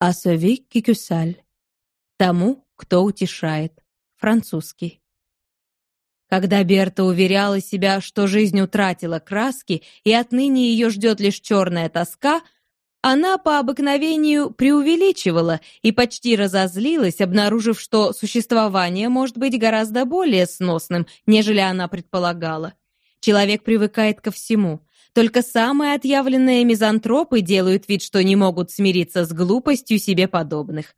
«А qui console» — «Тому, кто утешает» — французский. Когда Берта уверяла себя, что жизнь утратила краски и отныне ее ждет лишь черная тоска, она по обыкновению преувеличивала и почти разозлилась, обнаружив, что существование может быть гораздо более сносным, нежели она предполагала. Человек привыкает ко всему. Только самые отъявленные мизантропы делают вид, что не могут смириться с глупостью себе подобных.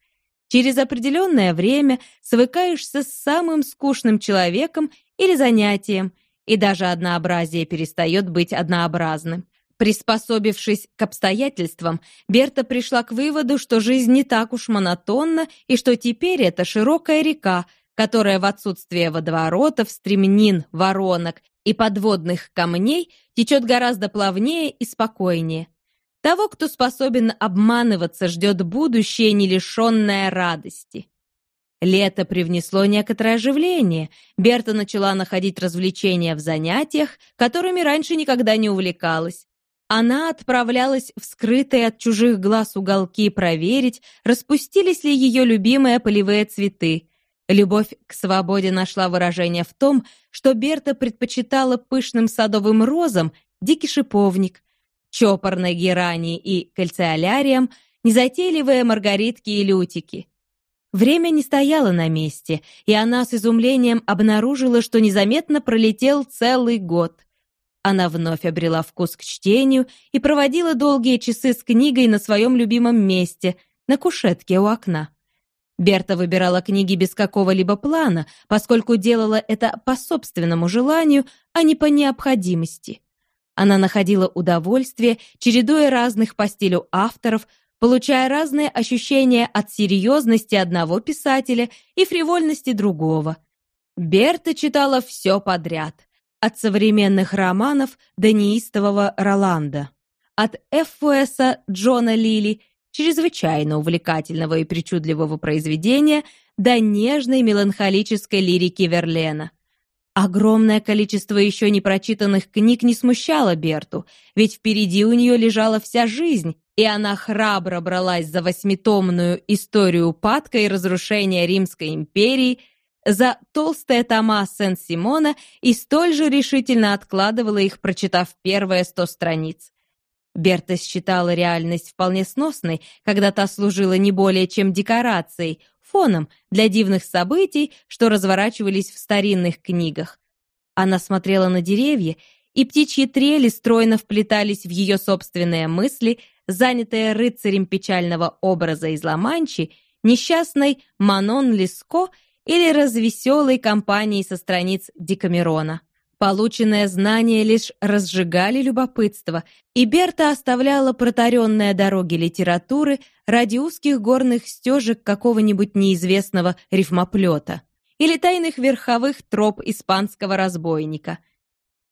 Через определенное время свыкаешься с самым скучным человеком или занятием, и даже однообразие перестает быть однообразным. Приспособившись к обстоятельствам, Берта пришла к выводу, что жизнь не так уж монотонна и что теперь это широкая река, которая в отсутствие водоворотов, стремнин, воронок и подводных камней течет гораздо плавнее и спокойнее. Того, кто способен обманываться, ждет будущее, не лишенное радости. Лето привнесло некоторое оживление. Берта начала находить развлечения в занятиях, которыми раньше никогда не увлекалась. Она отправлялась в скрытые от чужих глаз уголки проверить, распустились ли ее любимые полевые цветы. Любовь к свободе нашла выражение в том, что Берта предпочитала пышным садовым розам дикий шиповник, чопорной герани и кальциоляриям, незатейливые маргаритки и лютики. Время не стояло на месте, и она с изумлением обнаружила, что незаметно пролетел целый год. Она вновь обрела вкус к чтению и проводила долгие часы с книгой на своем любимом месте, на кушетке у окна. Берта выбирала книги без какого-либо плана, поскольку делала это по собственному желанию, а не по необходимости. Она находила удовольствие, чередуя разных по стилю авторов, получая разные ощущения от серьезности одного писателя и фривольности другого. Берта читала все подряд, от современных романов до неистового Роланда, от Эффуэса Джона Лили, чрезвычайно увлекательного и причудливого произведения, до нежной меланхолической лирики Верлена. Огромное количество еще не прочитанных книг не смущало Берту, ведь впереди у нее лежала вся жизнь, и она храбро бралась за восьмитомную историю упадка и разрушения Римской империи, за толстые тома Сен-Симона и столь же решительно откладывала их, прочитав первые сто страниц. Берта считала реальность вполне сносной, когда та служила не более чем декорацией, фоном для дивных событий, что разворачивались в старинных книгах. Она смотрела на деревья, и птичьи трели стройно вплетались в ее собственные мысли, занятая рыцарем печального образа из Ла-Манчи, несчастной Манон Лиско или развеселой компанией со страниц Декамерона. Полученные знания лишь разжигали любопытство, и Берта оставляла протаренные дороги литературы ради узких горных стежек какого-нибудь неизвестного рифмоплета или тайных верховых троп испанского разбойника.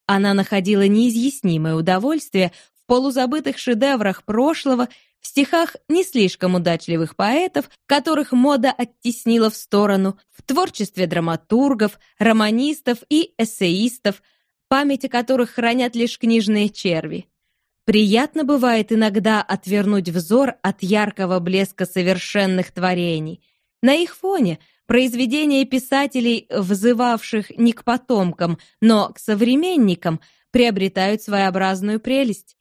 Она находила неизъяснимое удовольствие полузабытых шедеврах прошлого, в стихах не слишком удачливых поэтов, которых мода оттеснила в сторону, в творчестве драматургов, романистов и эссеистов, память о которых хранят лишь книжные черви. Приятно бывает иногда отвернуть взор от яркого блеска совершенных творений. На их фоне произведения писателей, взывавших не к потомкам, но к современникам, приобретают своеобразную прелесть.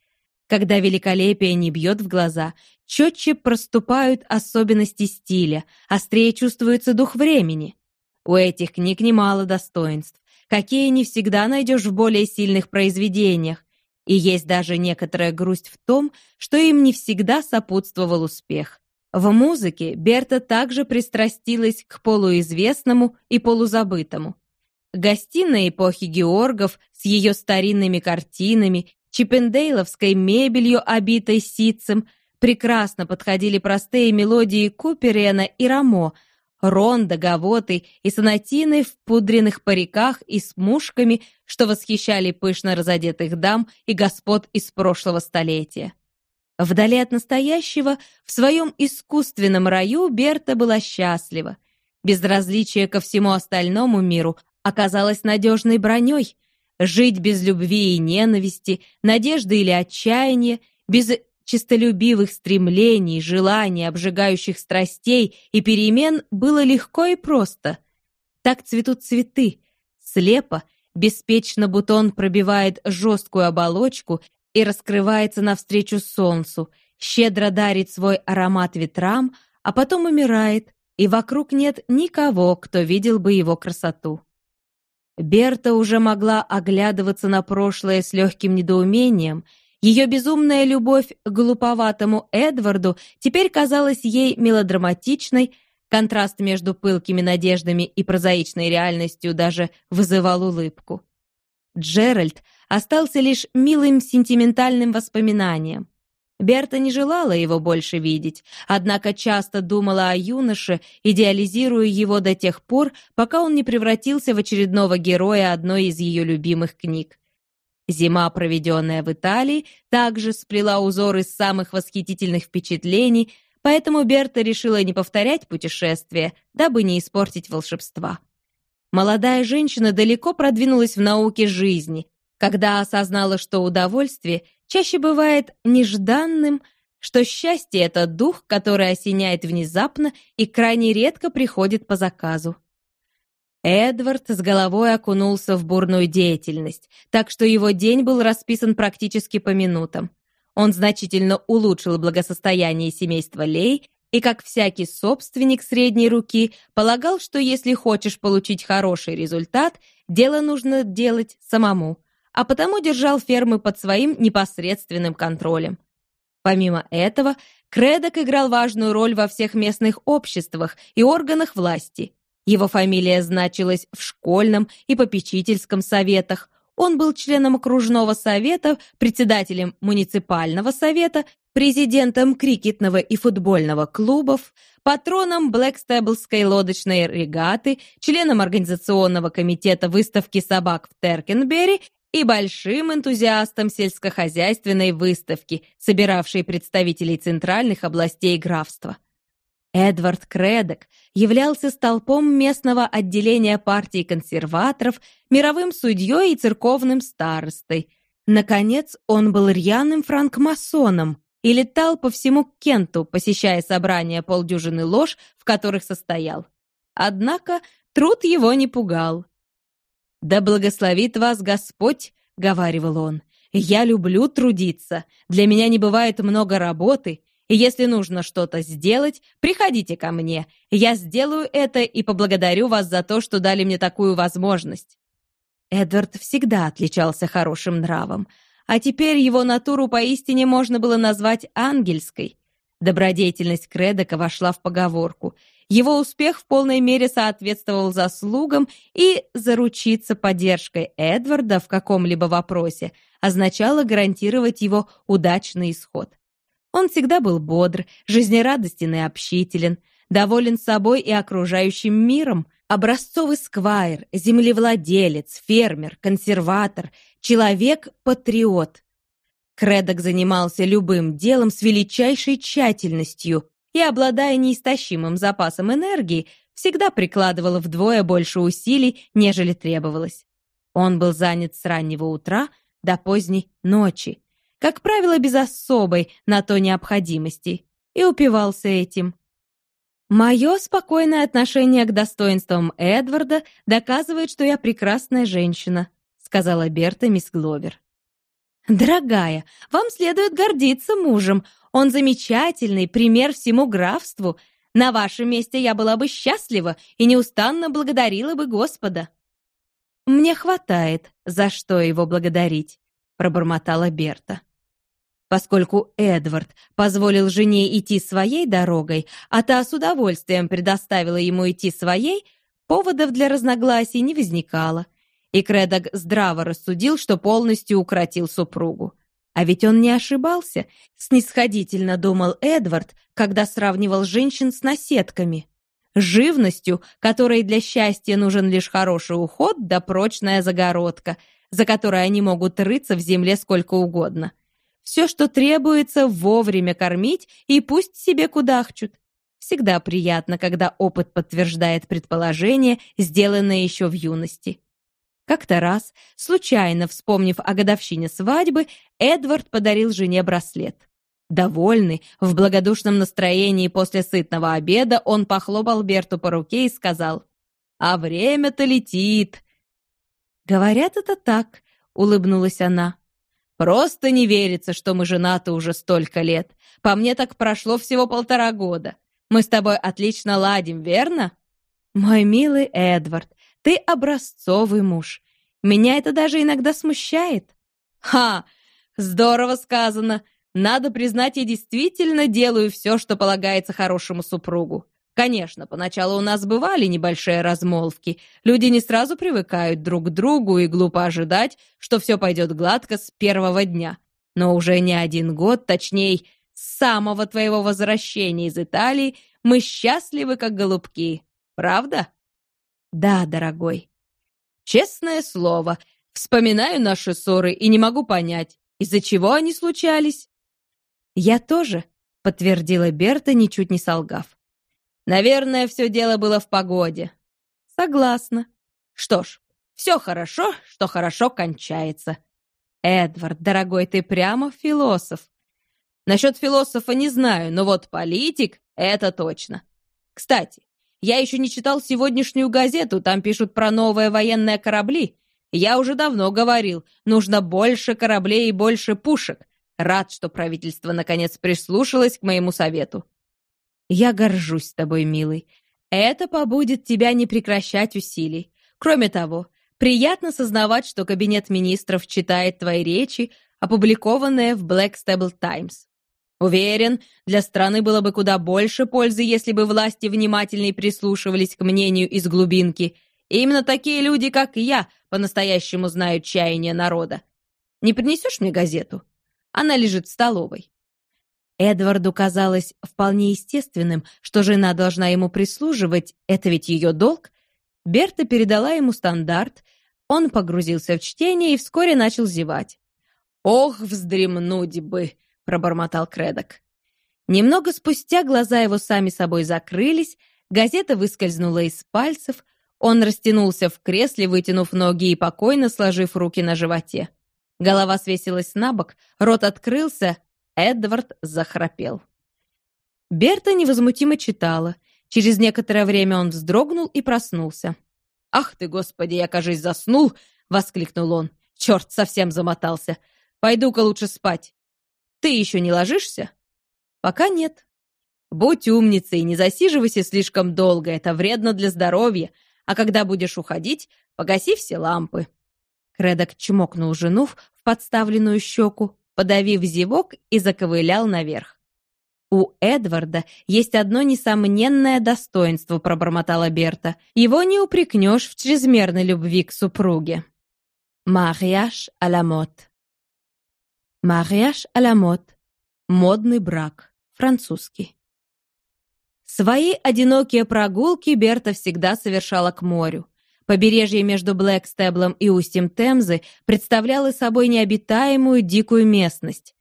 Когда великолепие не бьет в глаза, четче проступают особенности стиля, острее чувствуется дух времени. У этих книг немало достоинств, какие не всегда найдешь в более сильных произведениях, и есть даже некоторая грусть в том, что им не всегда сопутствовал успех. В музыке Берта также пристрастилась к полуизвестному и полузабытому. Гостиная эпохи Георгов с ее старинными картинами чиппендейловской мебелью, обитой ситцем, прекрасно подходили простые мелодии Куперена и Рамо, ронда, гавоты и сонатины в пудренных париках и с мушками, что восхищали пышно разодетых дам и господ из прошлого столетия. Вдали от настоящего, в своем искусственном раю Берта была счастлива. Безразличие ко всему остальному миру оказалось надежной броней — Жить без любви и ненависти, надежды или отчаяния, без чистолюбивых стремлений, желаний, обжигающих страстей и перемен было легко и просто. Так цветут цветы. Слепо, беспечно бутон пробивает жесткую оболочку и раскрывается навстречу солнцу, щедро дарит свой аромат ветрам, а потом умирает, и вокруг нет никого, кто видел бы его красоту. Берта уже могла оглядываться на прошлое с легким недоумением. Ее безумная любовь к глуповатому Эдварду теперь казалась ей мелодраматичной, контраст между пылкими надеждами и прозаичной реальностью даже вызывал улыбку. Джеральд остался лишь милым сентиментальным воспоминанием. Берта не желала его больше видеть, однако часто думала о юноше, идеализируя его до тех пор, пока он не превратился в очередного героя одной из ее любимых книг. Зима, проведенная в Италии, также сплела узоры самых восхитительных впечатлений, поэтому Берта решила не повторять путешествие, дабы не испортить волшебства. Молодая женщина далеко продвинулась в науке жизни, когда осознала, что удовольствие чаще бывает нежданным, что счастье — это дух, который осеняет внезапно и крайне редко приходит по заказу. Эдвард с головой окунулся в бурную деятельность, так что его день был расписан практически по минутам. Он значительно улучшил благосостояние семейства Лей и, как всякий собственник средней руки, полагал, что если хочешь получить хороший результат, дело нужно делать самому — а потому держал фермы под своим непосредственным контролем. Помимо этого, Кредок играл важную роль во всех местных обществах и органах власти. Его фамилия значилась в школьном и попечительском советах, он был членом окружного совета, председателем муниципального совета, президентом крикетного и футбольного клубов, патроном Блэкстеблской лодочной регаты, членом организационного комитета выставки собак в Теркенбери и большим энтузиастом сельскохозяйственной выставки, собиравшей представителей центральных областей графства. Эдвард Кредок являлся столпом местного отделения партии консерваторов, мировым судьей и церковным старостой. Наконец, он был рьяным франкмасоном и летал по всему Кенту, посещая собрания полдюжины лож, в которых состоял. Однако труд его не пугал. «Да благословит вас Господь!» — говаривал он. «Я люблю трудиться. Для меня не бывает много работы. И если нужно что-то сделать, приходите ко мне. Я сделаю это и поблагодарю вас за то, что дали мне такую возможность». Эдвард всегда отличался хорошим нравом, а теперь его натуру поистине можно было назвать ангельской. Добродетельность Кредока вошла в поговорку, его успех в полной мере соответствовал заслугам, и заручиться поддержкой Эдварда в каком-либо вопросе означало гарантировать его удачный исход. Он всегда был бодр, жизнерадостен и общителен, доволен собой и окружающим миром, образцовый сквайр, землевладелец, фермер, консерватор, человек-патриот. Кредок занимался любым делом с величайшей тщательностью, и, обладая неистощимым запасом энергии, всегда прикладывала вдвое больше усилий, нежели требовалось. Он был занят с раннего утра до поздней ночи, как правило, без особой на то необходимости, и упивался этим. Мое спокойное отношение к достоинствам Эдварда доказывает, что я прекрасная женщина, сказала Берта мисс Гловер. «Дорогая, вам следует гордиться мужем. Он замечательный, пример всему графству. На вашем месте я была бы счастлива и неустанно благодарила бы Господа». «Мне хватает, за что его благодарить», — пробормотала Берта. Поскольку Эдвард позволил жене идти своей дорогой, а та с удовольствием предоставила ему идти своей, поводов для разногласий не возникало — и Кредок здраво рассудил, что полностью укротил супругу. А ведь он не ошибался, снисходительно думал Эдвард, когда сравнивал женщин с наседками. Живностью, которой для счастья нужен лишь хороший уход да прочная загородка, за которой они могут рыться в земле сколько угодно. Все, что требуется, вовремя кормить и пусть себе кудахчут. Всегда приятно, когда опыт подтверждает предположение, сделанное еще в юности. Как-то раз, случайно вспомнив о годовщине свадьбы, Эдвард подарил жене браслет. Довольный, в благодушном настроении после сытного обеда, он похлопал Берту по руке и сказал, «А время-то летит». «Говорят, это так», — улыбнулась она. «Просто не верится, что мы женаты уже столько лет. По мне так прошло всего полтора года. Мы с тобой отлично ладим, верно?» «Мой милый Эдвард, ты образцовый муж. Меня это даже иногда смущает». «Ха! Здорово сказано! Надо признать, я действительно делаю все, что полагается хорошему супругу. Конечно, поначалу у нас бывали небольшие размолвки. Люди не сразу привыкают друг к другу и глупо ожидать, что все пойдет гладко с первого дня. Но уже не один год, точнее, с самого твоего возвращения из Италии, мы счастливы, как голубки. Правда? Да, дорогой. Честное слово, вспоминаю наши ссоры и не могу понять, из-за чего они случались. Я тоже, подтвердила Берта, ничуть не солгав. Наверное, все дело было в погоде. Согласна. Что ж, все хорошо, что хорошо кончается. Эдвард, дорогой, ты прямо философ. Насчет философа не знаю, но вот политик — это точно. Кстати, я еще не читал сегодняшнюю газету, там пишут про новые военные корабли. Я уже давно говорил, нужно больше кораблей и больше пушек. Рад, что правительство наконец прислушалось к моему совету. Я горжусь тобой, милый. Это побудет тебя не прекращать усилий. Кроме того, приятно сознавать, что Кабинет министров читает твои речи, опубликованные в Blackstable Times. Уверен, для страны было бы куда больше пользы, если бы власти внимательнее прислушивались к мнению из глубинки. И именно такие люди, как я, по-настоящему знают чаяние народа. Не принесешь мне газету? Она лежит в столовой. Эдварду казалось вполне естественным, что жена должна ему прислуживать, это ведь ее долг. Берта передала ему стандарт, он погрузился в чтение и вскоре начал зевать. «Ох, вздремнуть бы!» Пробормотал Кредок. Немного спустя глаза его сами собой закрылись, газета выскользнула из пальцев, он растянулся в кресле, вытянув ноги и покойно сложив руки на животе. Голова свесилась на бок, рот открылся, Эдвард захрапел. Берта невозмутимо читала. Через некоторое время он вздрогнул и проснулся. «Ах ты, Господи, я, кажись, заснул!» — воскликнул он. «Черт, совсем замотался! Пойду-ка лучше спать. Ты еще не ложишься? Пока нет. Будь умницей, не засиживайся слишком долго, это вредно для здоровья, а когда будешь уходить, погаси все лампы. Кредок чмокнул жену в подставленную щеку, подавив зевок и заковылял наверх. «У Эдварда есть одно несомненное достоинство», — пробормотала Берта. «Его не упрекнешь в чрезмерной любви к супруге». «Марьяж а ла мод». Мариаж а Модный брак. Французский. Свои одинокие прогулки Берта всегда совершала к морю. Побережье между Блэкстеблом и устьем Темзы представляло собой необитаемую дикую местность.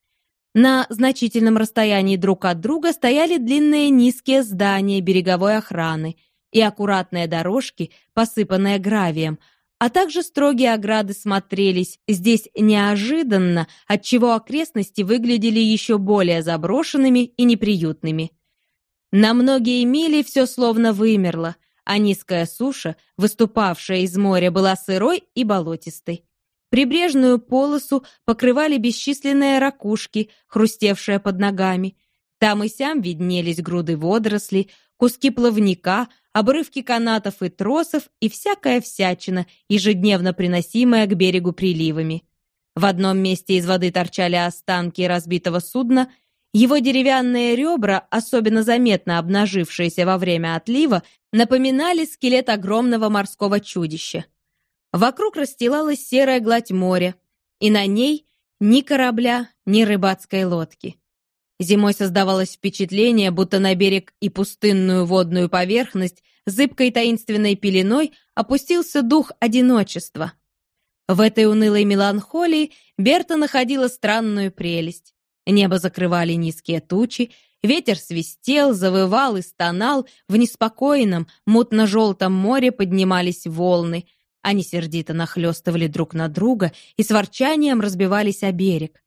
На значительном расстоянии друг от друга стояли длинные низкие здания береговой охраны и аккуратные дорожки, посыпанные гравием, а также строгие ограды смотрелись здесь неожиданно, отчего окрестности выглядели еще более заброшенными и неприютными. На многие мили все словно вымерло, а низкая суша, выступавшая из моря, была сырой и болотистой. Прибрежную полосу покрывали бесчисленные ракушки, хрустевшие под ногами. Там и сям виднелись груды водорослей, куски плавника, обрывки канатов и тросов и всякая всячина, ежедневно приносимая к берегу приливами. В одном месте из воды торчали останки разбитого судна, его деревянные ребра, особенно заметно обнажившиеся во время отлива, напоминали скелет огромного морского чудища. Вокруг расстилалась серая гладь моря, и на ней ни корабля, ни рыбацкой лодки. Зимой создавалось впечатление, будто на берег и пустынную водную поверхность зыбкой таинственной пеленой опустился дух одиночества. В этой унылой меланхолии Берта находила странную прелесть. Небо закрывали низкие тучи, ветер свистел, завывал и стонал, в неспокойном, мутно-желтом море поднимались волны. Они сердито нахлестывали друг на друга и с ворчанием разбивались о берег.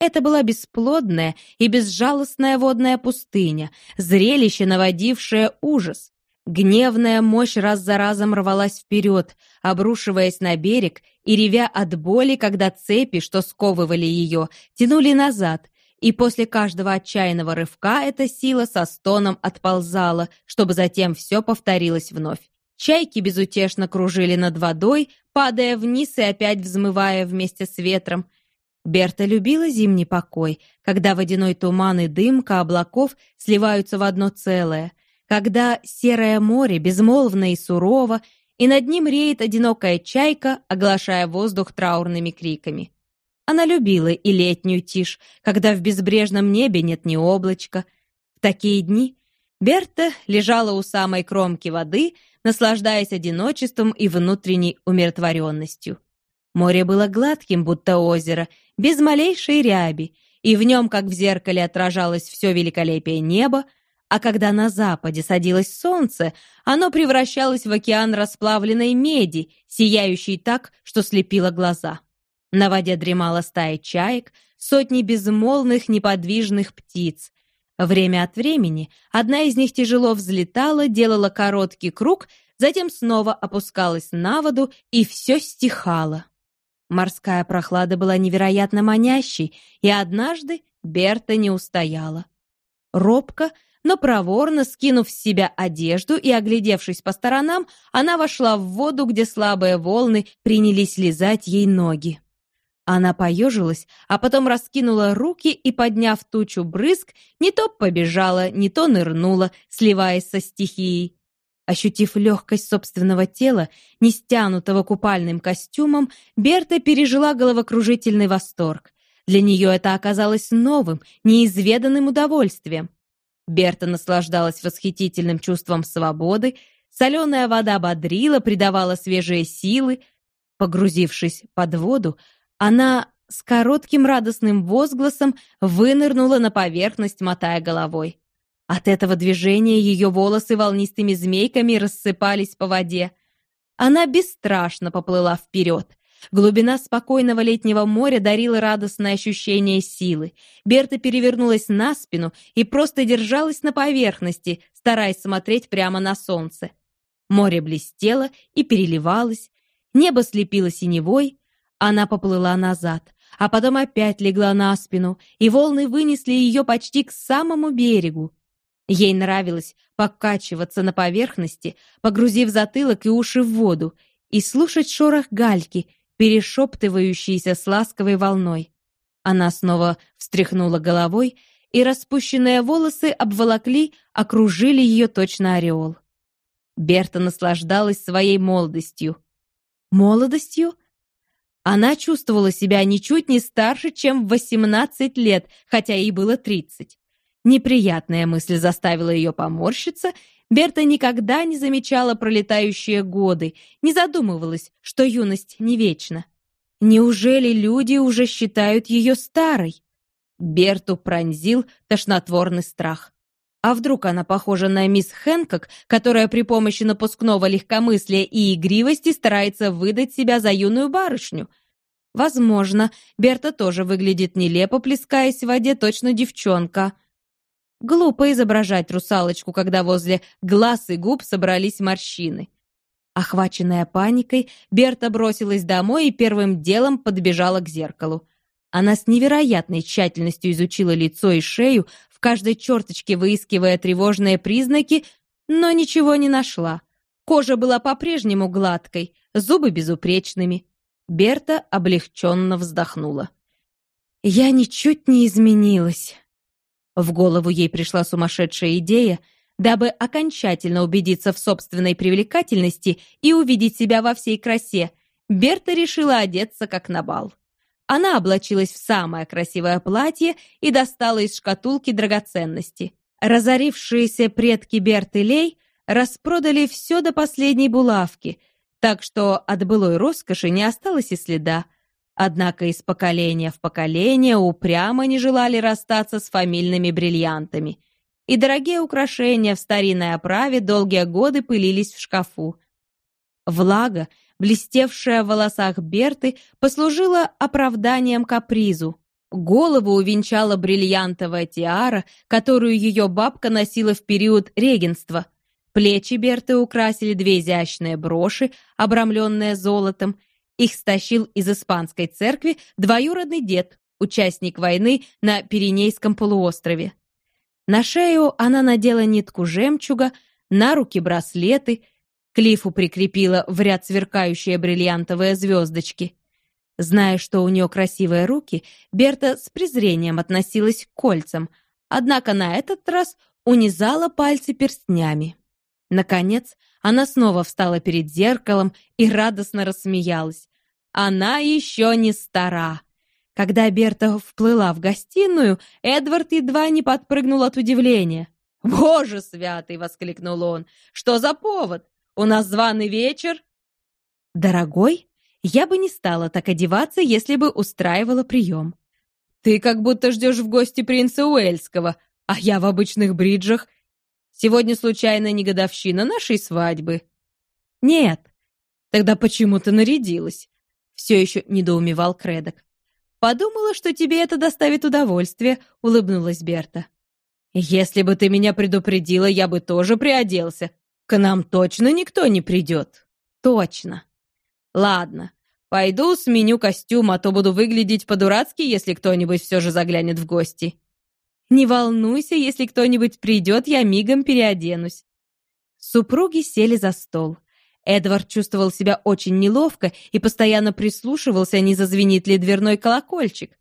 Это была бесплодная и безжалостная водная пустыня, зрелище, наводившее ужас. Гневная мощь раз за разом рвалась вперед, обрушиваясь на берег и ревя от боли, когда цепи, что сковывали ее, тянули назад, и после каждого отчаянного рывка эта сила со стоном отползала, чтобы затем все повторилось вновь. Чайки безутешно кружили над водой, падая вниз и опять взмывая вместе с ветром. Берта любила зимний покой, когда водяной туман и дымка облаков сливаются в одно целое, когда серое море безмолвно и сурово, и над ним реет одинокая чайка, оглашая воздух траурными криками. Она любила и летнюю тишь, когда в безбрежном небе нет ни облачка. В такие дни Берта лежала у самой кромки воды, наслаждаясь одиночеством и внутренней умиротворенностью. Море было гладким, будто озеро, без малейшей ряби, и в нем, как в зеркале, отражалось все великолепие неба, а когда на западе садилось солнце, оно превращалось в океан расплавленной меди, сияющий так, что слепило глаза. На воде дремала стая чаек, сотни безмолвных неподвижных птиц. Время от времени одна из них тяжело взлетала, делала короткий круг, затем снова опускалась на воду, и все стихало. Морская прохлада была невероятно манящей, и однажды Берта не устояла. Робко, но проворно скинув с себя одежду и оглядевшись по сторонам, она вошла в воду, где слабые волны принялись лизать ей ноги. Она поежилась, а потом раскинула руки и, подняв тучу брызг, не то побежала, не то нырнула, сливаясь со стихией. Ощутив легкость собственного тела, не стянутого купальным костюмом, Берта пережила головокружительный восторг. Для нее это оказалось новым, неизведанным удовольствием. Берта наслаждалась восхитительным чувством свободы, соленая вода бодрила, придавала свежие силы. Погрузившись под воду, она с коротким радостным возгласом вынырнула на поверхность, мотая головой. От этого движения ее волосы волнистыми змейками рассыпались по воде. Она бесстрашно поплыла вперед. Глубина спокойного летнего моря дарила радостное ощущение силы. Берта перевернулась на спину и просто держалась на поверхности, стараясь смотреть прямо на солнце. Море блестело и переливалось, небо слепило синевой. Она поплыла назад, а потом опять легла на спину, и волны вынесли ее почти к самому берегу. Ей нравилось покачиваться на поверхности, погрузив затылок и уши в воду, и слушать шорох гальки, перешептывающийся с ласковой волной. Она снова встряхнула головой, и распущенные волосы обволокли, окружили ее точно ореол. Берта наслаждалась своей молодостью. Молодостью? Она чувствовала себя ничуть не старше, чем в 18 лет, хотя ей было 30. Неприятная мысль заставила ее поморщиться. Берта никогда не замечала пролетающие годы, не задумывалась, что юность не вечна. Неужели люди уже считают ее старой? Берту пронзил тошнотворный страх. А вдруг она похожа на мисс Хэнкок, которая при помощи напускного легкомыслия и игривости старается выдать себя за юную барышню? Возможно, Берта тоже выглядит нелепо, плескаясь в воде, точно девчонка — Глупо изображать русалочку, когда возле глаз и губ собрались морщины. Охваченная паникой, Берта бросилась домой и первым делом подбежала к зеркалу. Она с невероятной тщательностью изучила лицо и шею, в каждой черточке выискивая тревожные признаки, но ничего не нашла. Кожа была по-прежнему гладкой, зубы безупречными. Берта облегченно вздохнула. «Я ничуть не изменилась», в голову ей пришла сумасшедшая идея, дабы окончательно убедиться в собственной привлекательности и увидеть себя во всей красе, Берта решила одеться как на бал. Она облачилась в самое красивое платье и достала из шкатулки драгоценности. Разорившиеся предки Берты Лей распродали все до последней булавки, так что от былой роскоши не осталось и следа. Однако из поколения в поколение упрямо не желали расстаться с фамильными бриллиантами. И дорогие украшения в старинной оправе долгие годы пылились в шкафу. Влага, блестевшая в волосах Берты, послужила оправданием капризу. Голову увенчала бриллиантовая тиара, которую ее бабка носила в период регенства. Плечи Берты украсили две изящные броши, обрамленные золотом. Их стащил из испанской церкви двоюродный дед, участник войны на Пиренейском полуострове. На шею она надела нитку жемчуга, на руки браслеты, клифу прикрепила в ряд сверкающие бриллиантовые звездочки. Зная, что у нее красивые руки, Берта с презрением относилась к кольцам, однако на этот раз унизала пальцы перстнями. Наконец, она снова встала перед зеркалом и радостно рассмеялась. Она еще не стара. Когда Берта вплыла в гостиную, Эдвард едва не подпрыгнул от удивления. «Боже святый!» — воскликнул он. «Что за повод? У нас званый вечер?» «Дорогой, я бы не стала так одеваться, если бы устраивала прием. Ты как будто ждешь в гости принца Уэльского, а я в обычных бриджах. Сегодня случайно не годовщина нашей свадьбы. Нет. Тогда почему ты нарядилась? Все еще недоумевал Кредок. Подумала, что тебе это доставит удовольствие, улыбнулась Берта. Если бы ты меня предупредила, я бы тоже приоделся. К нам точно никто не придет. Точно. Ладно, пойду сменю костюм, а то буду выглядеть по-дурацки, если кто-нибудь все же заглянет в гости. Не волнуйся, если кто-нибудь придет, я мигом переоденусь. Супруги сели за стол. Эдвард чувствовал себя очень неловко и постоянно прислушивался, не зазвенит ли дверной колокольчик.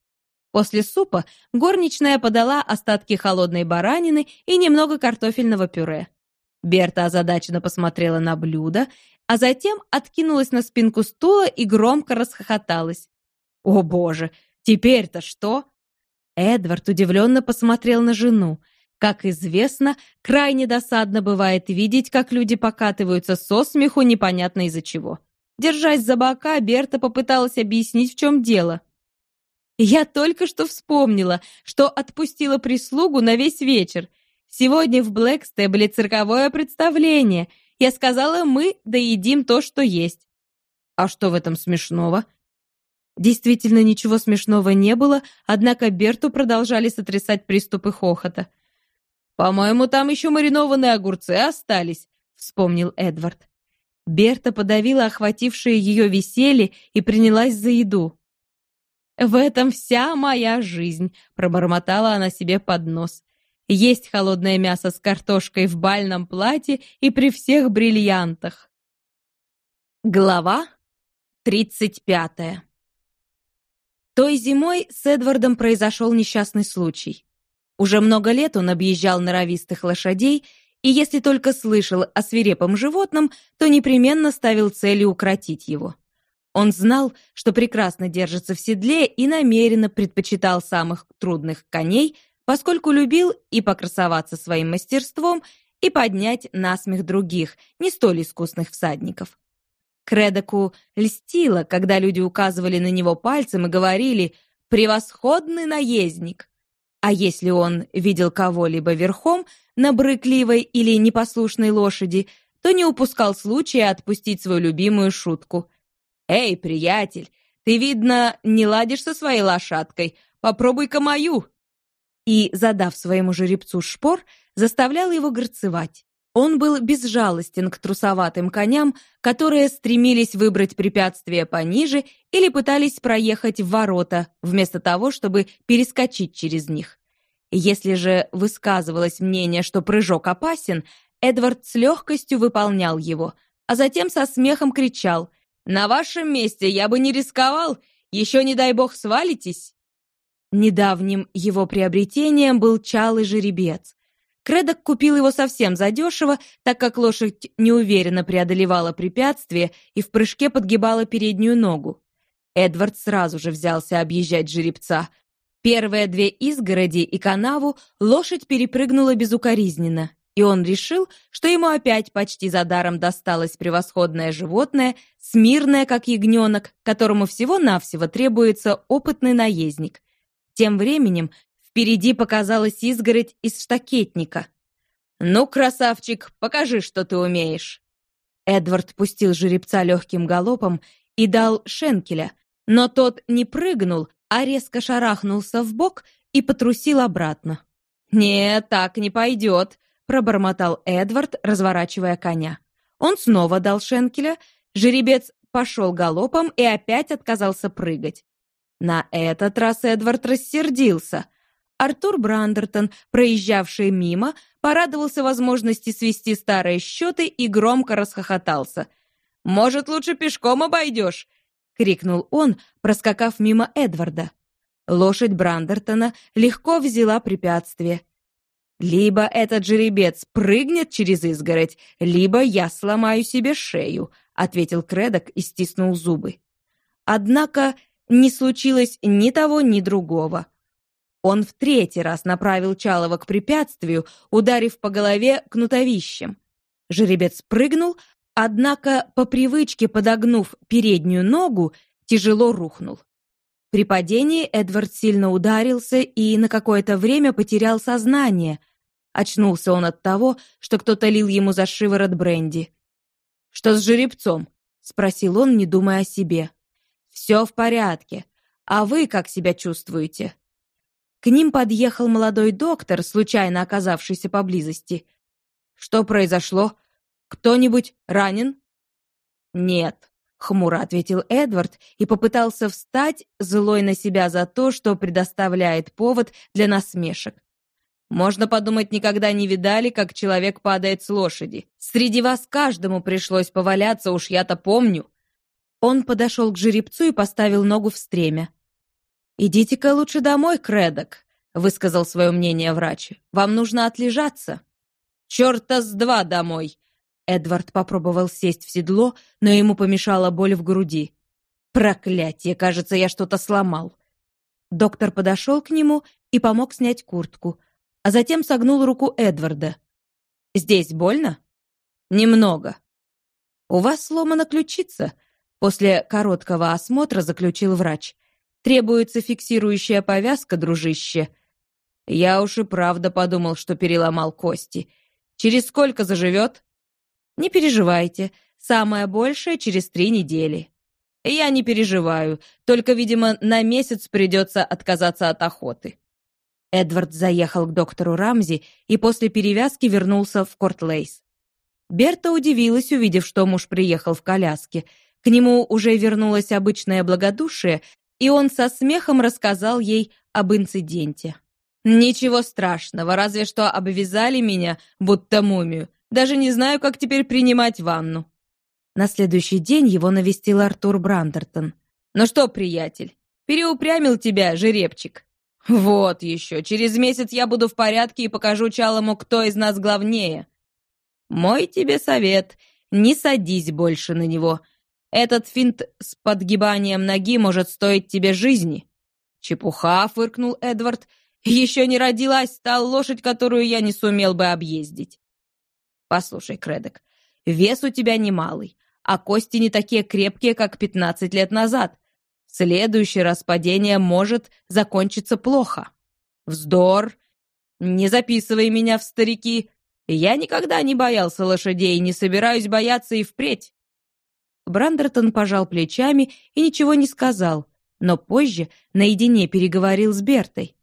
После супа горничная подала остатки холодной баранины и немного картофельного пюре. Берта озадаченно посмотрела на блюдо, а затем откинулась на спинку стула и громко расхохоталась. «О боже, теперь-то что?» Эдвард удивленно посмотрел на жену. Как известно, крайне досадно бывает видеть, как люди покатываются со смеху непонятно из-за чего. Держась за бока, Берта попыталась объяснить, в чем дело. «Я только что вспомнила, что отпустила прислугу на весь вечер. Сегодня в Блэкстебле цирковое представление, я сказала, мы доедим то, что есть. А что в этом смешного? Действительно, ничего смешного не было, однако Берту продолжали сотрясать приступы хохота. «По-моему, там еще маринованные огурцы остались», — вспомнил Эдвард. Берта подавила охватившее ее веселье и принялась за еду. «В этом вся моя жизнь», — пробормотала она себе под нос есть холодное мясо с картошкой в бальном платье и при всех бриллиантах. Глава 35 Той зимой с Эдвардом произошел несчастный случай. Уже много лет он объезжал норовистых лошадей, и если только слышал о свирепом животном, то непременно ставил целью укротить его. Он знал, что прекрасно держится в седле и намеренно предпочитал самых трудных коней, поскольку любил и покрасоваться своим мастерством, и поднять насмех других, не столь искусных всадников. Кредоку льстило, когда люди указывали на него пальцем и говорили «превосходный наездник». А если он видел кого-либо верхом на брыкливой или непослушной лошади, то не упускал случая отпустить свою любимую шутку. «Эй, приятель, ты, видно, не ладишь со своей лошадкой, попробуй-ка мою!» и, задав своему жеребцу шпор, заставлял его горцевать. Он был безжалостен к трусоватым коням, которые стремились выбрать препятствие пониже или пытались проехать в ворота, вместо того, чтобы перескочить через них. Если же высказывалось мнение, что прыжок опасен, Эдвард с легкостью выполнял его, а затем со смехом кричал «На вашем месте я бы не рисковал, еще, не дай бог, свалитесь!» Недавним его приобретением был чалый жеребец. Кредок купил его совсем задешево, так как лошадь неуверенно преодолевала препятствие и в прыжке подгибала переднюю ногу. Эдвард сразу же взялся объезжать жеребца. Первые две изгороди и канаву лошадь перепрыгнула безукоризненно, и он решил, что ему опять почти за даром досталось превосходное животное, смирное, как ягненок, которому всего-навсего требуется опытный наездник. Тем временем впереди показалась изгородь из штакетника. «Ну, красавчик, покажи, что ты умеешь!» Эдвард пустил жеребца легким галопом и дал шенкеля, но тот не прыгнул, а резко шарахнулся в бок и потрусил обратно. «Нет, так не пойдет», — пробормотал Эдвард, разворачивая коня. Он снова дал шенкеля, жеребец пошел галопом и опять отказался прыгать. На этот раз Эдвард рассердился. Артур Брандертон, проезжавший мимо, порадовался возможности свести старые счеты и громко расхохотался. «Может, лучше пешком обойдешь?» — крикнул он, проскакав мимо Эдварда. Лошадь Брандертона легко взяла препятствие. «Либо этот жеребец прыгнет через изгородь, либо я сломаю себе шею», — ответил Кредок и стиснул зубы. Однако не случилось ни того, ни другого. Он в третий раз направил Чалова к препятствию, ударив по голове кнутовищем. Жеребец прыгнул, однако, по привычке подогнув переднюю ногу, тяжело рухнул. При падении Эдвард сильно ударился и на какое-то время потерял сознание. Очнулся он от того, что кто-то лил ему за шиворот бренди. «Что с жеребцом?» — спросил он, не думая о себе. «Все в порядке. А вы как себя чувствуете?» К ним подъехал молодой доктор, случайно оказавшийся поблизости. «Что произошло? Кто-нибудь ранен?» «Нет», — хмуро ответил Эдвард и попытался встать, злой на себя за то, что предоставляет повод для насмешек. «Можно подумать, никогда не видали, как человек падает с лошади. Среди вас каждому пришлось поваляться, уж я-то помню». Он подошел к жеребцу и поставил ногу в стремя. «Идите-ка лучше домой, Кредок», — высказал свое мнение врач. «Вам нужно отлежаться». «Черта с два домой!» Эдвард попробовал сесть в седло, но ему помешала боль в груди. «Проклятие! Кажется, я что-то сломал». Доктор подошел к нему и помог снять куртку, а затем согнул руку Эдварда. «Здесь больно?» «Немного». «У вас сломана ключица», — после короткого осмотра заключил врач. Требуется фиксирующая повязка, дружище. Я уж и правда подумал, что переломал кости. Через сколько заживет? Не переживайте. Самое большее через три недели. Я не переживаю, только, видимо, на месяц придется отказаться от охоты. Эдвард заехал к доктору Рамзи и после перевязки вернулся в Кортлейс. Берта удивилась, увидев, что муж приехал в коляске. К нему уже вернулось обычное благодушие, и он со смехом рассказал ей об инциденте. «Ничего страшного, разве что обвязали меня, будто мумию. Даже не знаю, как теперь принимать ванну». На следующий день его навестил Артур Брандертон. «Ну что, приятель, переупрямил тебя, жеребчик?» «Вот еще, через месяц я буду в порядке и покажу Чалому, кто из нас главнее». «Мой тебе совет, не садись больше на него. Этот финт с подгибанием ноги может стоить тебе жизни». «Чепуха», — фыркнул Эдвард. «Еще не родилась та лошадь, которую я не сумел бы объездить». «Послушай, Кредок, вес у тебя немалый, а кости не такие крепкие, как пятнадцать лет назад. Следующее раз падение может закончиться плохо. Вздор. Не записывай меня в старики. Я никогда не боялся лошадей и не собираюсь бояться и впредь. Брандертон пожал плечами и ничего не сказал, но позже наедине переговорил с Бертой.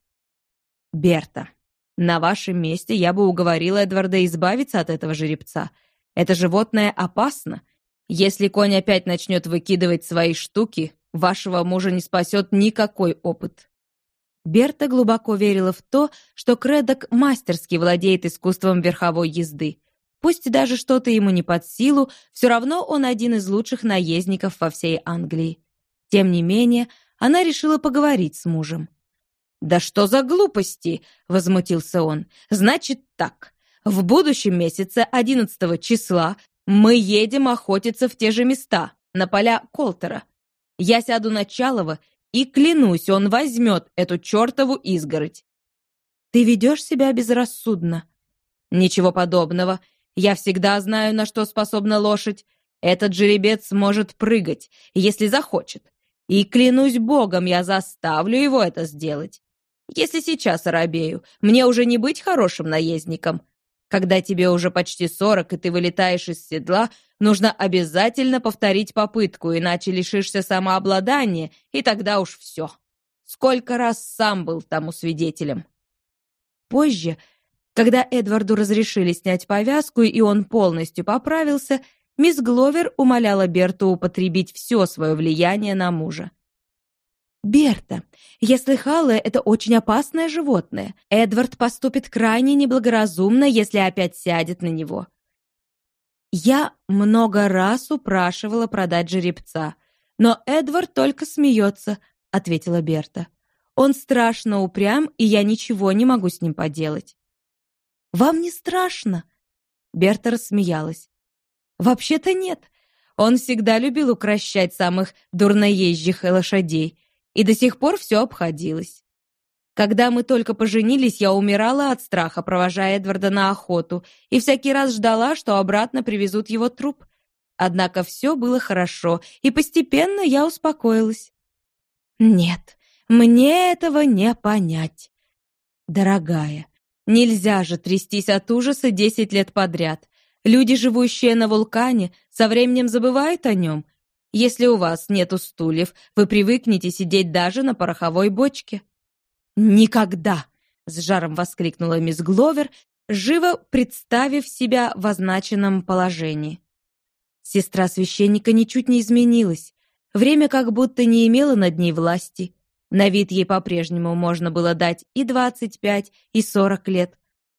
«Берта, на вашем месте я бы уговорила Эдварда избавиться от этого жеребца. Это животное опасно. Если конь опять начнет выкидывать свои штуки, вашего мужа не спасет никакой опыт». Берта глубоко верила в то, что Кредок мастерски владеет искусством верховой езды. Пусть даже что-то ему не под силу, все равно он один из лучших наездников во всей Англии. Тем не менее, она решила поговорить с мужем. «Да что за глупости!» — возмутился он. «Значит так, в будущем месяце, 11 числа, мы едем охотиться в те же места, на поля Колтера. Я сяду на Чалова и клянусь, он возьмет эту чертову изгородь». «Ты ведешь себя безрассудно». «Ничего подобного. Я всегда знаю, на что способна лошадь. Этот жеребец может прыгать, если захочет. И клянусь богом, я заставлю его это сделать. Если сейчас оробею, мне уже не быть хорошим наездником. Когда тебе уже почти сорок, и ты вылетаешь из седла, нужно обязательно повторить попытку, иначе лишишься самообладания, и тогда уж все. Сколько раз сам был тому свидетелем. Позже, когда Эдварду разрешили снять повязку, и он полностью поправился, мисс Гловер умоляла Берту употребить все свое влияние на мужа. «Берта, я слыхала, это очень опасное животное. Эдвард поступит крайне неблагоразумно, если опять сядет на него». Я много раз упрашивала продать жеребца, но Эдвард только смеется, ответила Берта. Он страшно упрям, и я ничего не могу с ним поделать. Вам не страшно? Берта рассмеялась. Вообще-то нет. Он всегда любил укращать самых дурноезжих лошадей, и до сих пор все обходилось. Когда мы только поженились, я умирала от страха, провожая Эдварда на охоту, и всякий раз ждала, что обратно привезут его труп. Однако все было хорошо, и постепенно я успокоилась. Нет, мне этого не понять. Дорогая, нельзя же трястись от ужаса десять лет подряд. Люди, живущие на вулкане, со временем забывают о нем если у вас нету стульев, вы привыкнете сидеть даже на пороховой бочке». «Никогда!» — с жаром воскликнула мисс Гловер, живо представив себя в означенном положении. Сестра священника ничуть не изменилась. Время как будто не имело над ней власти. На вид ей по-прежнему можно было дать и двадцать пять, и сорок лет.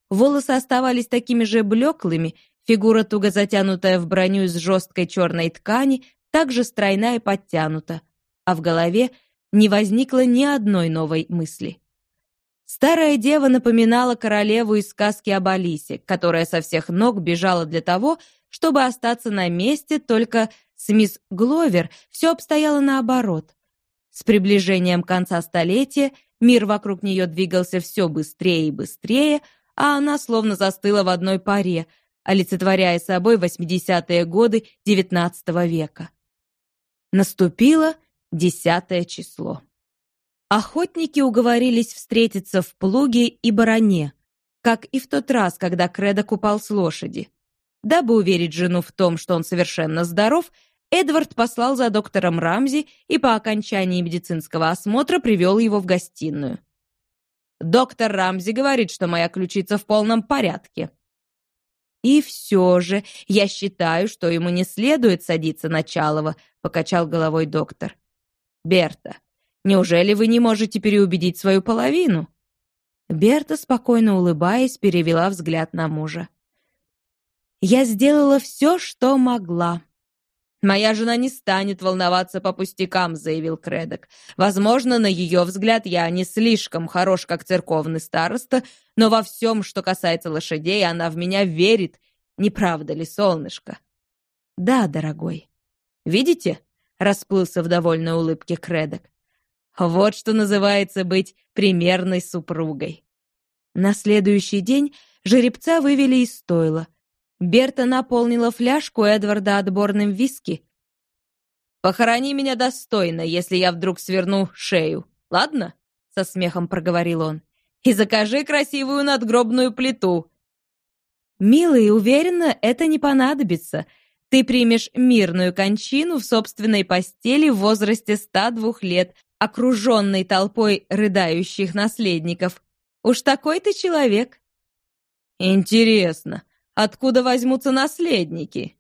Волосы оставались такими же блеклыми, фигура, туго затянутая в броню из жесткой черной ткани, также стройна и подтянута, а в голове не возникло ни одной новой мысли. Старая дева напоминала королеву из сказки об Алисе, которая со всех ног бежала для того, чтобы остаться на месте, только с мисс Гловер все обстояло наоборот. С приближением конца столетия мир вокруг нее двигался все быстрее и быстрее, а она словно застыла в одной паре, олицетворяя собой 80-е годы XIX века. Наступило десятое число. Охотники уговорились встретиться в Плуге и Бароне, как и в тот раз, когда Кредо купал с лошади. Дабы уверить жену в том, что он совершенно здоров, Эдвард послал за доктором Рамзи и по окончании медицинского осмотра привел его в гостиную. «Доктор Рамзи говорит, что моя ключица в полном порядке», «И все же я считаю, что ему не следует садиться на Чалова», — покачал головой доктор. «Берта, неужели вы не можете переубедить свою половину?» Берта, спокойно улыбаясь, перевела взгляд на мужа. «Я сделала все, что могла», «Моя жена не станет волноваться по пустякам», — заявил Кредок. «Возможно, на ее взгляд я не слишком хорош, как церковный староста, но во всем, что касается лошадей, она в меня верит. Не правда ли, солнышко?» «Да, дорогой». «Видите?» — расплылся в довольной улыбке Кредок. «Вот что называется быть примерной супругой». На следующий день жеребца вывели из стойла. Берта наполнила фляжку Эдварда отборным виски. «Похорони меня достойно, если я вдруг сверну шею, ладно?» — со смехом проговорил он. «И закажи красивую надгробную плиту». «Милый, уверена, это не понадобится. Ты примешь мирную кончину в собственной постели в возрасте 102 лет, окруженной толпой рыдающих наследников. Уж такой ты человек». «Интересно», Откуда возьмутся наследники?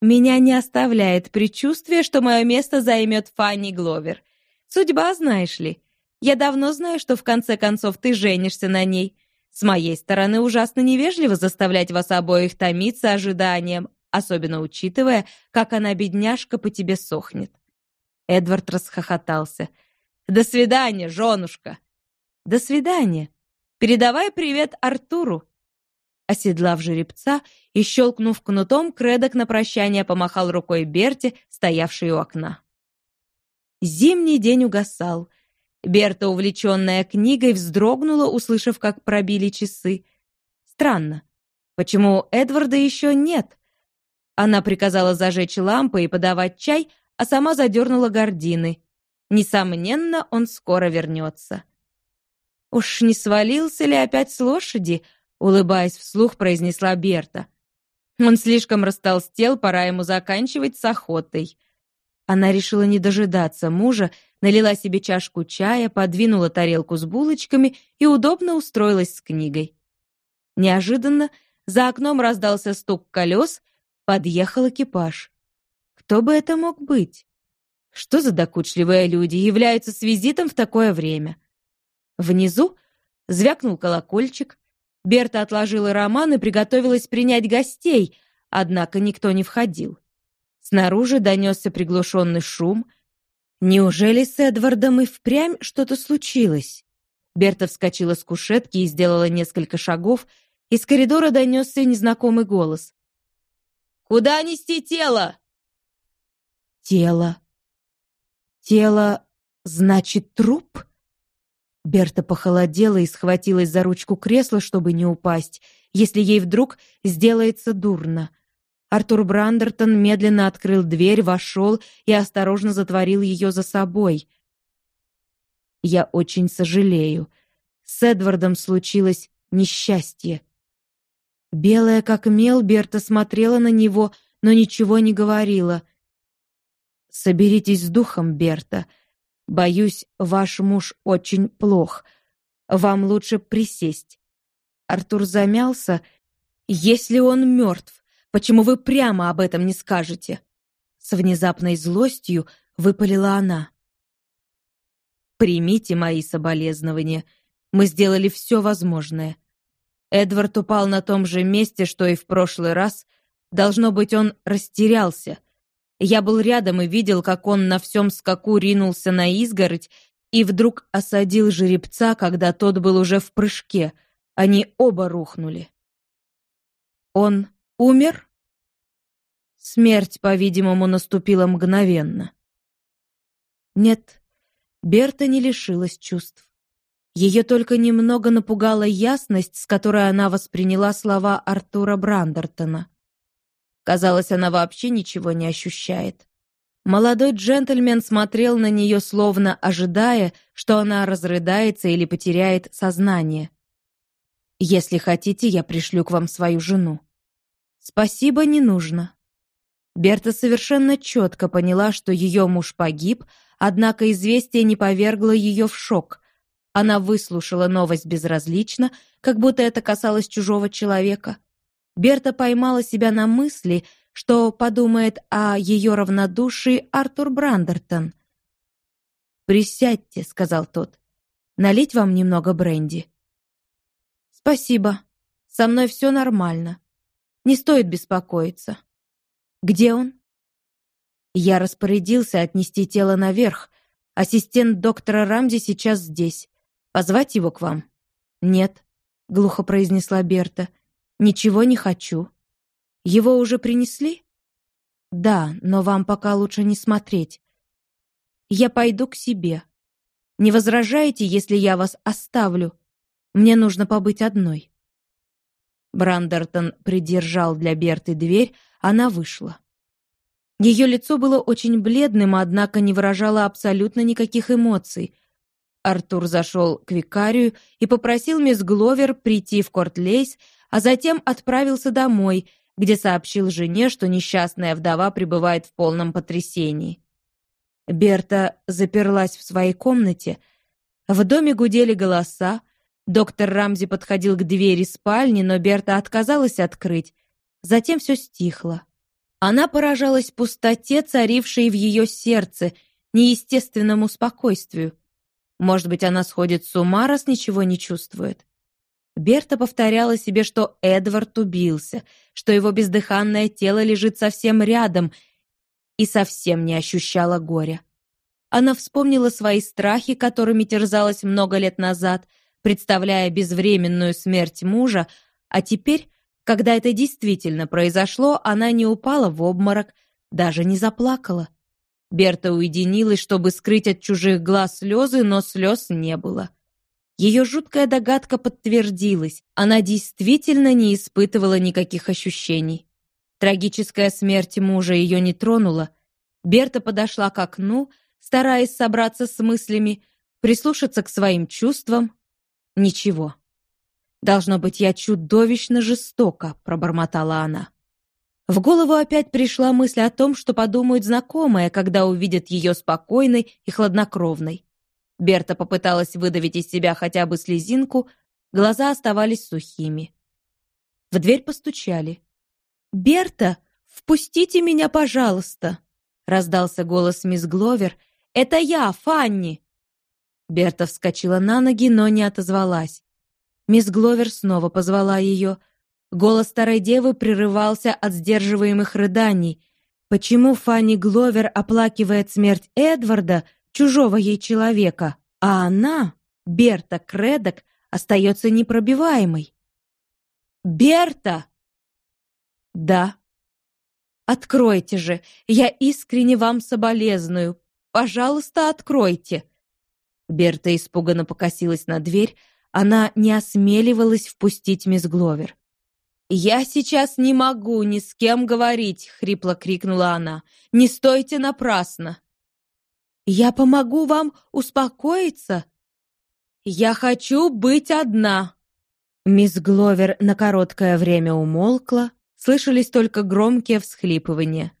Меня не оставляет предчувствие, что мое место займет Фанни Гловер. Судьба, знаешь ли. Я давно знаю, что в конце концов ты женишься на ней. С моей стороны ужасно невежливо заставлять вас обоих томиться ожиданием, особенно учитывая, как она, бедняжка, по тебе сохнет. Эдвард расхохотался. «До свидания, женушка!» «До свидания! Передавай привет Артуру!» Оседлав жеребца и щелкнув кнутом, Кредок на прощание помахал рукой Берте, стоявшей у окна. Зимний день угасал. Берта, увлеченная книгой, вздрогнула, услышав, как пробили часы. Странно. Почему Эдварда еще нет? Она приказала зажечь лампы и подавать чай, а сама задернула гардины. Несомненно, он скоро вернется. Уж не свалился ли опять с лошади, улыбаясь вслух, произнесла Берта. Он слишком растолстел, пора ему заканчивать с охотой. Она решила не дожидаться мужа, налила себе чашку чая, подвинула тарелку с булочками и удобно устроилась с книгой. Неожиданно за окном раздался стук колес, подъехал экипаж. Кто бы это мог быть? Что за докучливые люди являются с визитом в такое время? Внизу звякнул колокольчик. Берта отложила роман и приготовилась принять гостей, однако никто не входил. Снаружи донесся приглушенный шум. Неужели с Эдвардом и впрямь что-то случилось? Берта вскочила с кушетки и сделала несколько шагов. Из коридора донесся незнакомый голос. «Куда нести тело?» «Тело. Тело, значит, труп?» Берта похолодела и схватилась за ручку кресла, чтобы не упасть, если ей вдруг сделается дурно. Артур Брандертон медленно открыл дверь, вошел и осторожно затворил ее за собой. «Я очень сожалею. С Эдвардом случилось несчастье». Белая как мел, Берта смотрела на него, но ничего не говорила. «Соберитесь с духом, Берта. Боюсь, ваш муж очень плох. Вам лучше присесть. Артур замялся. Если он мертв, почему вы прямо об этом не скажете? С внезапной злостью выпалила она. Примите мои соболезнования. Мы сделали все возможное. Эдвард упал на том же месте, что и в прошлый раз. Должно быть, он растерялся. Я был рядом и видел, как он на всем скаку ринулся на изгородь и вдруг осадил жеребца, когда тот был уже в прыжке. Они оба рухнули. Он умер? Смерть, по-видимому, наступила мгновенно. Нет, Берта не лишилась чувств. Ее только немного напугала ясность, с которой она восприняла слова Артура Брандертона. Казалось, она вообще ничего не ощущает. Молодой джентльмен смотрел на нее, словно ожидая, что она разрыдается или потеряет сознание. «Если хотите, я пришлю к вам свою жену». «Спасибо, не нужно». Берта совершенно четко поняла, что ее муж погиб, однако известие не повергло ее в шок. Она выслушала новость безразлично, как будто это касалось чужого человека. Берта поймала себя на мысли, что подумает о ее равнодушии Артур Брандертон. «Присядьте», — сказал тот. «Налить вам немного бренди?» «Спасибо. Со мной все нормально. Не стоит беспокоиться. Где он?» Я распорядился отнести тело наверх. Ассистент доктора Рамзи сейчас здесь. Позвать его к вам? Нет, глухо произнесла Берта. «Ничего не хочу». «Его уже принесли?» «Да, но вам пока лучше не смотреть. Я пойду к себе. Не возражаете, если я вас оставлю? Мне нужно побыть одной». Брандертон придержал для Берты дверь, она вышла. Ее лицо было очень бледным, однако не выражало абсолютно никаких эмоций. Артур зашел к викарию и попросил мисс Гловер прийти в Кортлейс, а затем отправился домой, где сообщил жене, что несчастная вдова пребывает в полном потрясении. Берта заперлась в своей комнате. В доме гудели голоса. Доктор Рамзи подходил к двери спальни, но Берта отказалась открыть. Затем все стихло. Она поражалась пустоте, царившей в ее сердце, неестественному спокойствию. Может быть, она сходит с ума, раз ничего не чувствует. Берта повторяла себе, что Эдвард убился, что его бездыханное тело лежит совсем рядом, и совсем не ощущала горя. Она вспомнила свои страхи, которыми терзалась много лет назад, представляя безвременную смерть мужа, а теперь, когда это действительно произошло, она не упала в обморок, даже не заплакала. Берта уединилась, чтобы скрыть от чужих глаз слезы, но слез не было. Ее жуткая догадка подтвердилась. Она действительно не испытывала никаких ощущений. Трагическая смерть мужа ее не тронула. Берта подошла к окну, стараясь собраться с мыслями, прислушаться к своим чувствам. Ничего. «Должно быть, я чудовищно жестока», — пробормотала она. В голову опять пришла мысль о том, что подумают знакомые, когда увидят ее спокойной и хладнокровной. Берта попыталась выдавить из себя хотя бы слезинку, глаза оставались сухими. В дверь постучали. «Берта, впустите меня, пожалуйста!» раздался голос мисс Гловер. «Это я, Фанни!» Берта вскочила на ноги, но не отозвалась. Мисс Гловер снова позвала ее. Голос старой девы прерывался от сдерживаемых рыданий. Почему Фанни Гловер оплакивает смерть Эдварда, чужого ей человека, а она, Берта Кредок, остается непробиваемой? «Берта!» «Да». «Откройте же! Я искренне вам соболезную! Пожалуйста, откройте!» Берта испуганно покосилась на дверь, она не осмеливалась впустить мисс Гловер. «Я сейчас не могу ни с кем говорить!» — хрипло крикнула она. «Не стойте напрасно!» «Я помогу вам успокоиться!» «Я хочу быть одна!» Мисс Гловер на короткое время умолкла, слышались только громкие всхлипывания.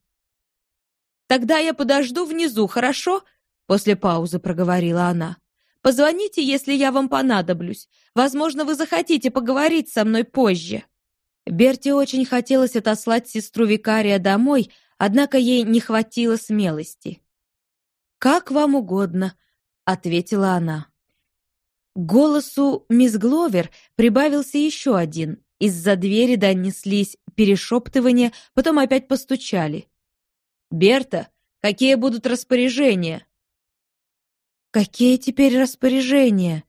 «Тогда я подожду внизу, хорошо?» После паузы проговорила она. «Позвоните, если я вам понадоблюсь. Возможно, вы захотите поговорить со мной позже». Берти очень хотелось отослать сестру викария домой, однако ей не хватило смелости. «Как вам угодно», — ответила она. Голосу мисс Гловер прибавился еще один. Из-за двери донеслись перешептывания, потом опять постучали. «Берта, какие будут распоряжения?» «Какие теперь распоряжения?»